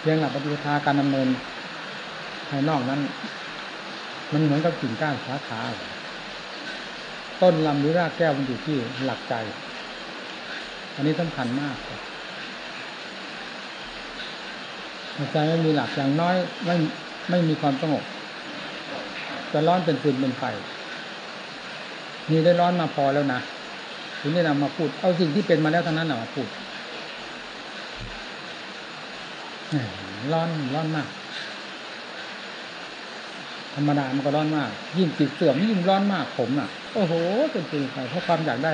เพียงหลักปฏิปทาการดำเนินภายนอกนั้น มันเหมือนกับกิ่งก้านสาขาต้นลำหรือรากแก้วมันอยู่ที่หลักใจ อันนี้สำคัญมากใจไม่มีหลักอย่างน้อยไม่ไม่มีความสงบจะร้อนเป็นฟืนเป็นไฟนี่ได้ร้อนมาพอแล้วนะถึงได้นำมาพูด เอาสิ่งที่เป็นมาแล้วทั้งนั้นมาพูด ร้อนร้อนมาก ธรรมดามันก็ร้อนมาก ยิ่งติดเสื่อมยิ่งร้อนมากผมอะ โอ้โหเป็นฟืนไฟเพราะความอยากได้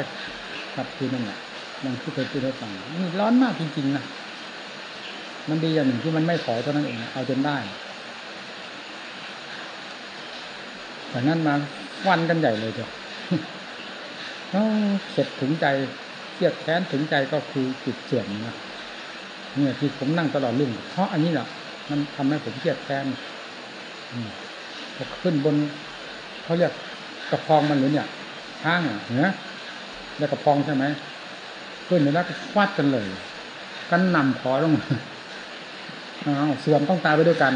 ครับคือนั่นแหละอย่างที่เคยพูดให้ฟังนี่ร้อนมากจริงๆนะมันดีอย่างหนึ่งที่มันไม่ขอเท่านั้นเองเอาจนได้แต่นั้นมาวันกันใหญ่เลยเถอะเสร็จถึงใจเครียดแค้นถึงใจก็คือจิตเสื่อมนะ เนี่ยที่ผมนั่งตลอดรื่งเพราะอันนี้แหละมันทำให้ผมเครียดแค้นพอขึ้นบนเขาเรียกกระพองมันหรือเนี่ยข้างเนื้อแล้วกระพองใช่ไหมขึ้นแล้วก็ฟาดกันเลยกันนำขอลงเสื่อมต้องตายไปด้วยกัน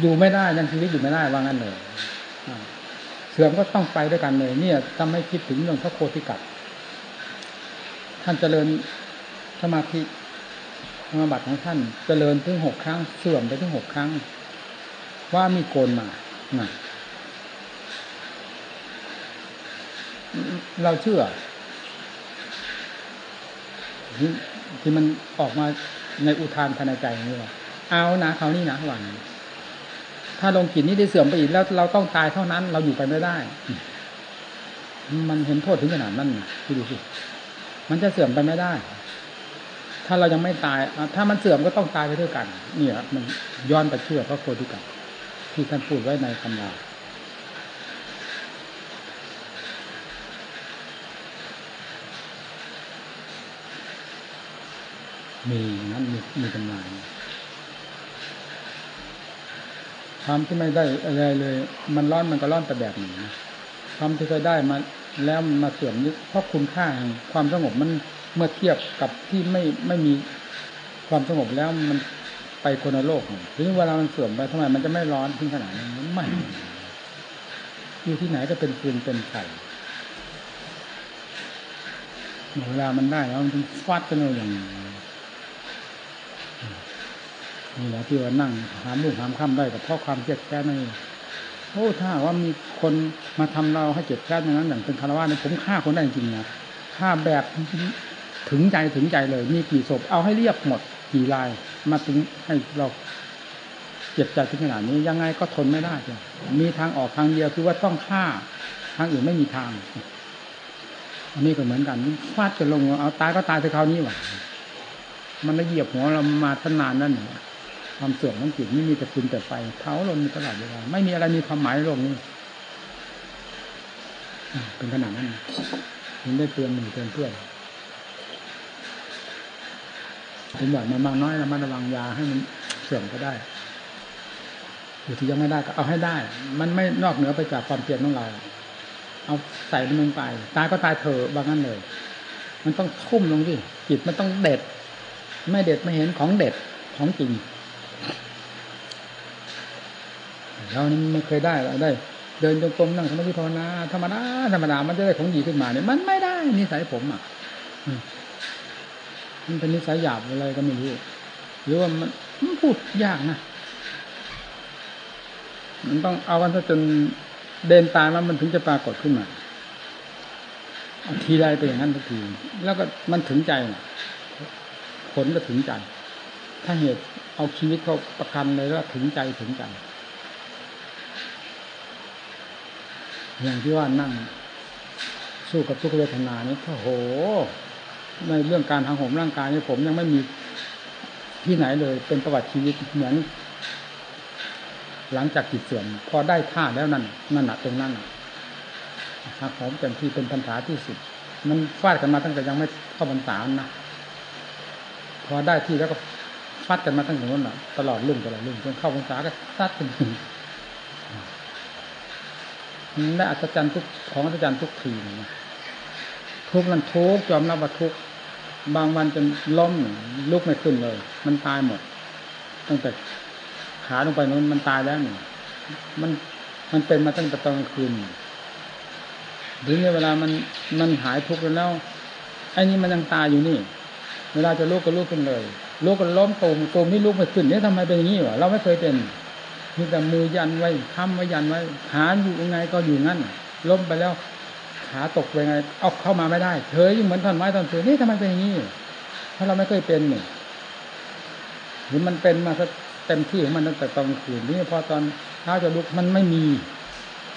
อยู่ไม่ได้ยังชีวิตอยู่ไม่ได้ว่างั้นเลยเสื่อมก็ต้องไปด้วยกันเลย เนี่ยทำให้คิดถึงเรื่องพระโคติกัดท่านเจริญ สมาธิธรรมบัตของท่านเจริญถึงหกครั้ง เสื่อมไปถึงหกครั้ง ว่ามีโกนมาเราเชื่อที่มันออกมาในอุทานภายในใจนี่ว่าเอานะเขานี่นะหวันถ้าลงกินนี้ได้เสื่อมไปอีกแล้วเราต้องตายเท่านั้น เราอยู่ไปไม่ได้ มันเห็นโทษถึงขนาดนั้นคิดดูสิมันจะเสื่อมไปไม่ได้ ถ้าเรายังไม่ตายถ้ามันเสื่อมก็ต้องตายไปด้วยกันเนี่ยมันย้อนไปเชื่อพระโคติกัที่ท่านพูดไว้ในคำลามีนั้นมีมีตำนานความที่ไม่ได้อะไรเลย มันร้อนมันก็ร้อนแต่แบบหนึ่งนะความที่เคยได้มาแล้วมาเสื่อมนี้เพราะคุณค่าแห่งความสงบมัน เมื่อเทียบกับที่ไม่ไม่มีความสงบแล้วมันไปคนละโลกถึงเวลามันเสื่อมไปทำไมมันจะไม่ร้อนถึงขนาดนี้ไม่อยู่ที่ไหนก็เป็นฟืนเป็นไฟเวลามันได้แล้วมันฟาดกันเลยอย่างนี่แหละที่ว่านั่งหามลูกหามค่ำได้แต่เพราะความเจ็บแค้นนี่โอ้ถ้าว่ามีคนมาทำเราให้เจ็บแค้นอย่างนั้นอย่างเป็นคารวะเนี่ยผมฆ่าคนได้จริงนะฆ่าแบบ ถึงใจถึงใจเลย มีกี่ศพเอาให้เรียบหมดกี่ลายมาถึงให้เราเจ็บใจถึงขนาดนี้ยังไงก็ทนไม่ได้เลยมีทางออกทางเดียวคือว่าต้องฆ่าทางอื่นไม่มีทาง อันนี้ก็เหมือนกันฟาดจะลงเอาตายก็ตายไปคราวนี้ว่ะมันละเหยียบหัวเรามาตั้งนานนั่นเหรอความเสื่อมของจิตไม่มีแต่ฟืนแต่ไฟเผาลนตลอดเวลาไม่มีอะไรมีความหมายในโลกนี้เป็นขนาดนั้นถึงได้เตือนหนึ่งเตือนเพื่อน ถึงบอกมามากน้อยแล้วมันระวังยาให้มันเสื่อมก็ได้อยู่ที่ยังไม่ได้ก็เอาให้ได้ มันไม่นอกเหนือไปจากความเพียรของเรา เอาใส่มันลงไป ตายก็ตายเถอะบางนั้นเลย มันต้องทุ่มลงดิจิตมันต้องเด็ด ไม่เด็ดไม่เห็นของเด็ดของจริงเรานี่ไม่เคยได้เราได้ เดินจงกรมนั่งสมาธิภาวนาธรรมดาธรรมดามันจะได้ของดีขึ้นมาเนี่ยมันไม่ได้นิสัยผมอะ มันเป็นนิสัยหยาบอะไรก็ไม่รู้หรือว่ามันมันพูดยากนะมันต้องเอากันซะจนเดินตายแล้วมันถึงจะปรากฏขึ้นมาทีไรไปอย่างนั้นทุกที แล้วก็มันถึงใจผลก็ถึงใจ ถ้าเหตุเอาชีวิตเขาประกันเลยแล้วถึงใจถึงใจ อย่างที่ว่านั่ง สู้กับทุกเวทนานี่โอ้โห ในเรื่องการทางผมร่างกายนี่ผมยังไม่มีที่ไหนเลย เป็นประวัติชีวิตเหมือน หลังจากจิตเสื่อมพอได้ท่าแล้วนั่นนั่นแหะตรงนั้นทางผมเต็มที่เป็นปัญหาที่สุด มันฟาดกันมาตั้งแต่ยังไม่เข้าบรรษานะพอได้ที่แล้วก็ฟาดกันมาตั้งแต่นั้นตลอดรุ่งตลอดรุ่งจนเข้าบรรษาก็ซัดกันได้อัศจรรย์ทุกของอัศจรรย์ทุกทีนะทุกนั้นทุกยอมรับว่าทุก บางวันจนล้มลุกไม่ขึ้นเลย มันตายหมด ตั้งแต่ขาลงไปนั้นมันตายแล้วนี่มันมันเป็นมาตั้งแต่ตอนกลางคืนถึงเวลามันมันหายทุกข์แล้วไอ้นี่มันยังตายอยู่นี่ เวลาจะลุกก็ลุกขึ้นเลยลุกก็ล้มตูมตูมนี่ลุกไม่ขึ้นเนี่ยทำไมเป็นอย่างนี้วะเราไม่เคยเป็นมีแต่มือยันไว้ค้ำไว้ยันไว้ขาอยู่ยังไงก็อยู่งั้นล้มไปแล้ว ขาตกไปไงเอาเข้ามาไม่ได้เฉยเหมือนท่อนไม้ท่อนฟืนนี่ทำไมเป็นอย่างนี้ถ้าเราไม่เคยเป็นนี่หรือมันเป็นมาเต็มที่ของมันตั้งแต่ตอนคืนนี่พอตอนเช้าจะลุกมันไม่มี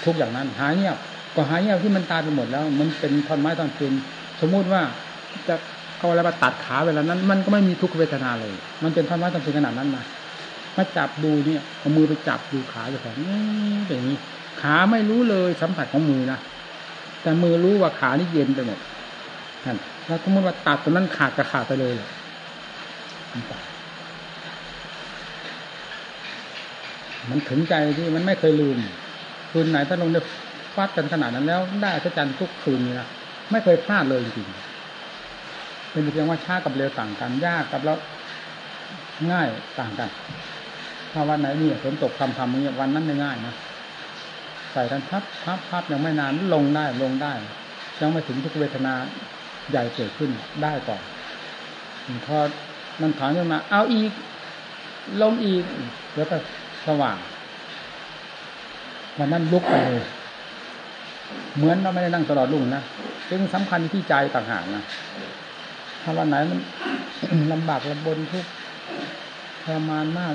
ทุกอย่างนั้น หายเงียบก็หายเงียบที่มันตายไปหมดแล้ว มันเป็นท่อนไม้ท่อนฟืนสมมุติว่าจะเอาอะไรมาตัดขาเวลานั้น มันก็ไม่มีทุกเวทนาเลย มันเป็นท่อนไม้ท่อนฟืนขนาดนั้นนะมาจับดูเนี่ยเอามือไปจับดูขาจะแบบนี้เป็นอย่างนี้ขาไม่รู้เลยสัมผัสของมือนะ แต่มือรู้ว่าขานี่เย็นไปหมดนั่นแล้วสมมติว่าตัดตรงนั้นขาดก็ขาดไปเลยมันถึงใจที่มันไม่เคยลืม คืนไหนถ้าลงได้ฟาดกันขนาดนั้นแล้วได้พระจันทร์ทุกคืนนะไม่เคยพลาดเลยจริงๆเป็นเพียงว่าช้ากับเร็วต่างกันยากกับแล้วง่ายต่างกัน ถ้าวันไหนเนี่ยฝนตกคำทำอย่างนี้วันนั้นไม่ง่ายนะ ใส่กันพับพับพับยังไม่นานลงได้ลงได้ยังไม่ถึงทุกเวทนาใหญ่เกิดขึ้นได้ก่อนพอมันถอนขึ้นมา เอาอีกลงอีกแล้วก็สว่างวันนั้นลุกไปเลยเหมือนเราไม่ได้นั่งตลอดรุ่งนะซึ่งสำคัญที่ใจต่างหากนะถ้าวันไหนมันลำบากลำบนทุกทรมานมาก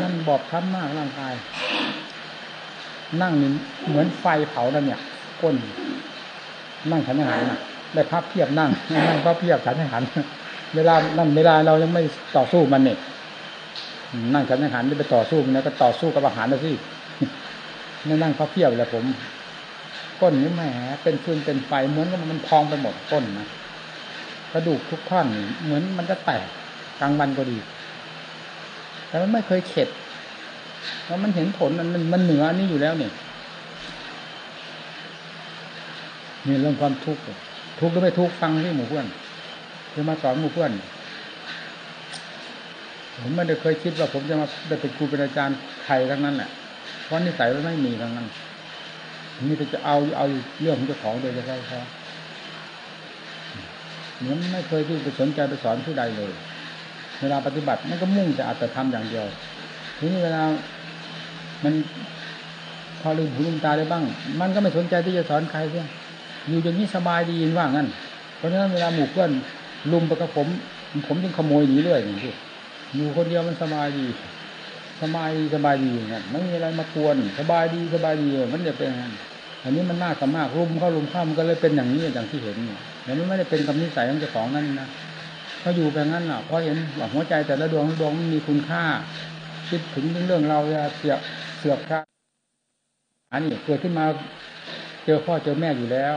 นั่นบอบช้ำมากร่างกาย นั่งนี่เหมือนไฟเผาแล้วเนี่ยก้นนั่งฉันอาหารนะได้ภาพเพียบนั่งนั่งภาพเพียบฉันอาหารเวลานั่นเวลาเรายังไม่ต่อสู้มันเนี่ยนั่งฉันอาหารไม่ไปต่อสู้มันแล้วก็ต่อสู้กับอาหารแล้วสินี่นั่งภาพเพียบเลยผมก้นนี่แหมเป็นฟืนเป็นไฟเหมือนกับมันพองไปหมดก้นนะกระดูกทุกท่อนเหมือนมันจะแตกกลางวันก็ดี แต่มันไม่เคยเข็ด แล้วมันเห็นผลมันมันเหนืออันนี้อยู่แล้วเนี่ยนี่เรื่องความทุกข์ทุกข์หรือไม่ทุกข์ฟังที่หมู่เพื่อนคือมาสอนหมู่เพื่อนผมไม่ได้เคยคิดว่าผมจะมาได้เป็นครูเป็นอาจารย์ใครทั้งนั้นแหละเพราะนิสัยมันไม่มีทั้งนั้นนี่จะเอาเอาเรื่องของเจ้าของโดยเฉพาะเขาเหมือนไม่เคยที่จะสนใจไปสอนผู้ใดเลย เวลาปฏิบัติมันก็มุ่งแต่อัตธรรมอย่างเดียวทีนี้เวลา มันพอลืมหูลืมตาได้บ้าง มันก็ไม่สนใจที่จะสอนใครเสียอยู่อย่างนี้สบายดีว่างั้น เพราะฉะนั้นเวลาหมู่เพื่อนลุมไปกับผม ผมจึงขโมยหนีเรื่อยอย่างนี้อยู่คนเดียวมันสบายดี สบายสบายดีอย่างนั้นไม่มีอะไรมากวนสบายดีสบายดีมันจะเป็นอันนี้มันน่าสมากรุมเข้ารุมเข้ามันก็เลยเป็นอย่างนี้อย่างที่เห็นเนี่ยแต่มันไม่ได้เป็นกำนิสัยของเจ้าของนั่นนะเขาอยู่แบบนั้นอะเพราะเห็นว่าหัวใจแต่ละดวงดวงมันมีคุณค่า คิดถึงเรื่องเราจะเสีย เสือกค่าอันนี้เกิดขึ้นมาเจอพ่อเจอแม่อยู่แล้ว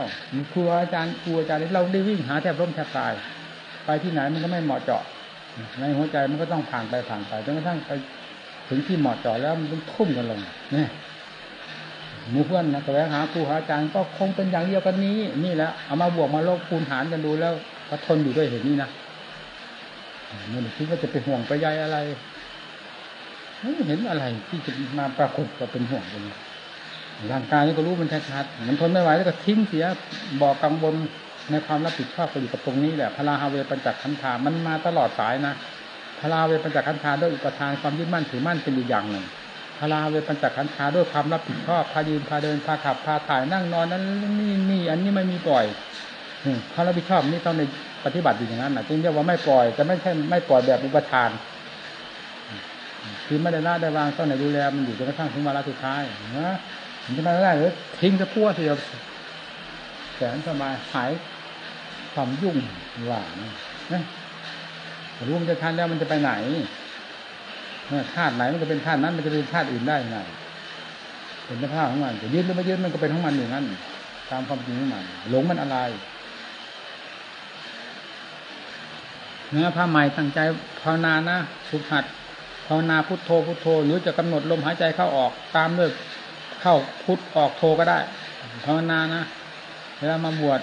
ครูอาจารย์ครูอาจารย์เราได้วิ่งหาแทบร่มแทบตาย ไปที่ไหนมันก็ไม่เหมาะเจาะในหัวใจมันก็ต้องผ่านไปผ่านไปจนกระทั่งไปถึงที่เหมาะเจาะแล้วมันต้องทุ่มกันลงเนี่ยมูเพื่อนนะแสวงหาครูหาอาจารย์ก็คงเป็นอย่างเดียวกันนี้ นี่แหละเอามาบวกมาลบคูณหารกันดูแล้วก็ทนอยู่ด้วยเหตุนี้นะม่ได้คิดว่าจะไปห่วงไปใยอะไร เห็นอะไรที่จะมาปรากฏว่าเป็นห่วงเลยร่างกายนี่ก็รู้มันชัดๆมันทนไม่ไหวแล้วก็ทิ้งเสียบอกกังวลในความรับผิดชอบก็อยู่กับตรงนี้แหละพลาฮาเวปัญจขันธามันมาตลอดสายนะพลาเวปัญจขันธาด้วยอุปทานความยึดมั่นถือมั่นเป็นอีกอย่างหนึ่งพลาเวปัญจขันธาด้วยความรับผิดชอบพายืนพาเดินพาขับพาถ่ายนั่งนอนนั้นนี่นี่อันนี้ไม่มีปล่อยความรับผิดชอบนี่ต้องในปฏิบัติอยู่อย่างนั้นนะจึงเรียกว่าไม่ปล่อยจะไม่ใช่ไม่ปล่อยแบบอุปทาน คือไม่ได้ละได้วางต้องในดูแลมันอยู่จนกระทั่งถึงวาระสุดท้ายนะมันจะไม่ได้หรือทิ้งจะพัวเดียวแสนสบายหายความยุ่งหวานนะรู้มันจะทานแล้วมันจะไปไหนธาตุไหนมันก็เป็นธาตุนั้นมันจะเป็นธาตุอื่นได้ไงเป็นสภาพของมันจะยืดหรือไม่ยืดมันก็เป็นของมันอย่างนั้นตามความจริงของมันหลงมันอะไรเนื้อผ้าใหม่ตั้งใจภาวนานะสุขัด ภาวนาพุทโธพุทโธ หรือจะกำหนดลมหายใจเข้าออกตามด้วยเข้าพุทออกโธก็ได้ภาวนานะเวลามาบวช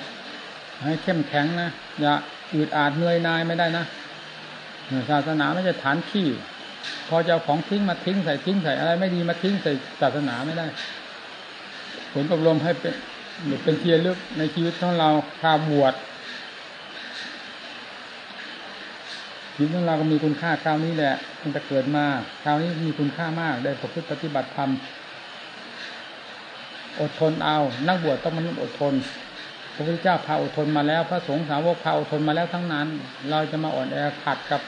ให้เข้มแข็งนะอย่าอืดอาดเหนื่อยนายไม่ได้นะศาสนาไม่ใช่ฐานขี้พอจะเอาของทิ้งมาทิ้งใส่ทิ้งใส่อะไร ไม่ดีมาทิ้งใส่ศาสนาไม่ได้ ผลอบรมให้เป็นเป็นเทียลึกในชีวิตของเราชาบวช ชีวิตของเราก็มีคุณค่าคราวนี้แหละมันจะเกิดมาคราวนี้มีคุณค่ามากได้ประพฤติปฏิบัติธรรมอดทนเอา นักบวชต้องมนุษย์อดทน พระพุทธเจ้าพาอดทนมาแล้ว พระสงฆ์สาวกพาอดทนมาแล้วทั้งนั้น เราจะมาอ่อนแอขัดกับ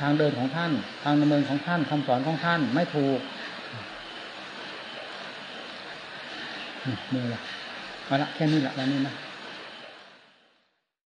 ทางเดินของท่าน ทางดำเนินของท่านคำสอนของท่านไม่ถูกนี่แหละเอาละแค่นี้แหละวันนี้นะ